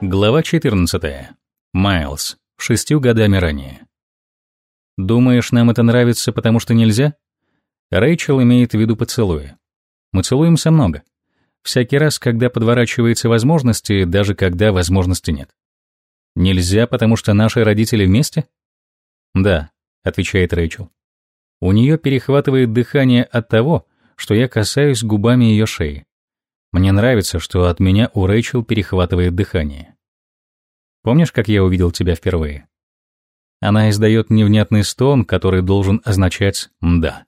Глава 14. Майлз. Шестью годами ранее. Думаешь, нам это нравится, потому что нельзя? Рэйчел имеет в виду поцелуи. Мы целуемся много. Всякий раз, когда подворачиваются возможности, даже когда возможности нет. Нельзя, потому что наши родители вместе? Да, отвечает Рэйчел. У нее перехватывает дыхание от того, что я касаюсь губами ее шеи. Мне нравится, что от меня у Рэйчел перехватывает дыхание. Помнишь, как я увидел тебя впервые? Она издает невнятный стон, который должен означать «да».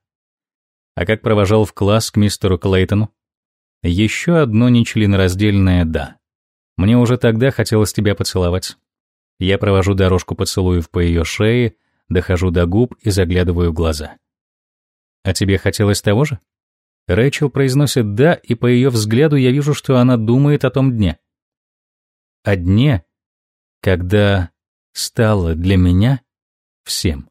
А как провожал в класс к мистеру Клейтону? Еще одно нечленораздельное «да». Мне уже тогда хотелось тебя поцеловать. Я провожу дорожку поцелуев по ее шее, дохожу до губ и заглядываю в глаза. А тебе хотелось того же? Рэйчел произносит «да», и по ее взгляду я вижу, что она думает о том дне. О дне, когда стало для меня всем.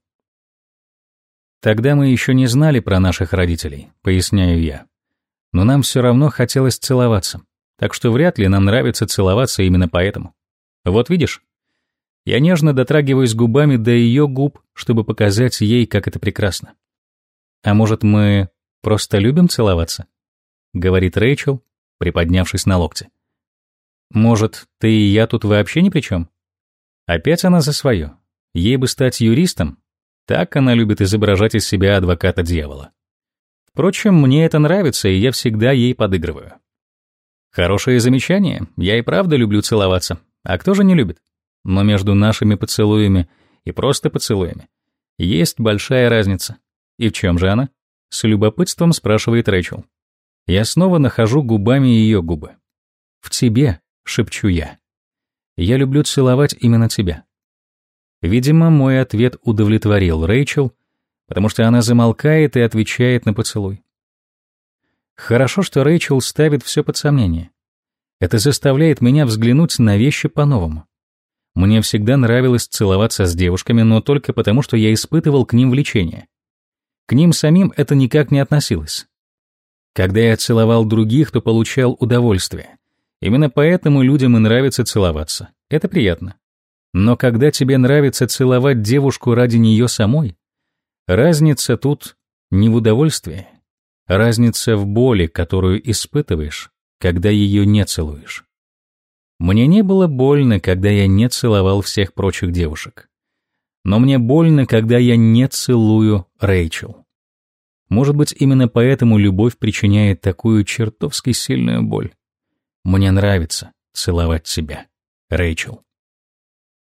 Тогда мы еще не знали про наших родителей, поясняю я. Но нам все равно хотелось целоваться, так что вряд ли нам нравится целоваться именно поэтому. Вот видишь? Я нежно дотрагиваюсь губами до ее губ, чтобы показать ей, как это прекрасно. А может, мы Просто любим целоваться?» — говорит Рэйчел, приподнявшись на локте. «Может, ты и я тут вообще ни при чем?» Опять она за свое. Ей бы стать юристом. Так она любит изображать из себя адвоката дьявола. Впрочем, мне это нравится, и я всегда ей подыгрываю. Хорошее замечание. Я и правда люблю целоваться. А кто же не любит? Но между нашими поцелуями и просто поцелуями есть большая разница. И в чем же она? С любопытством спрашивает Рэйчел. Я снова нахожу губами ее губы. «В тебе», — шепчу я. «Я люблю целовать именно тебя». Видимо, мой ответ удовлетворил Рэйчел, потому что она замолкает и отвечает на поцелуй. Хорошо, что Рэйчел ставит все под сомнение. Это заставляет меня взглянуть на вещи по-новому. Мне всегда нравилось целоваться с девушками, но только потому, что я испытывал к ним влечение. К ним самим это никак не относилось. Когда я целовал других, то получал удовольствие. Именно поэтому людям и нравится целоваться. Это приятно. Но когда тебе нравится целовать девушку ради нее самой, разница тут не в удовольствии, разница в боли, которую испытываешь, когда ее не целуешь. Мне не было больно, когда я не целовал всех прочих девушек но мне больно, когда я не целую Рэйчел. Может быть, именно поэтому любовь причиняет такую чертовски сильную боль. Мне нравится целовать тебя, Рэйчел.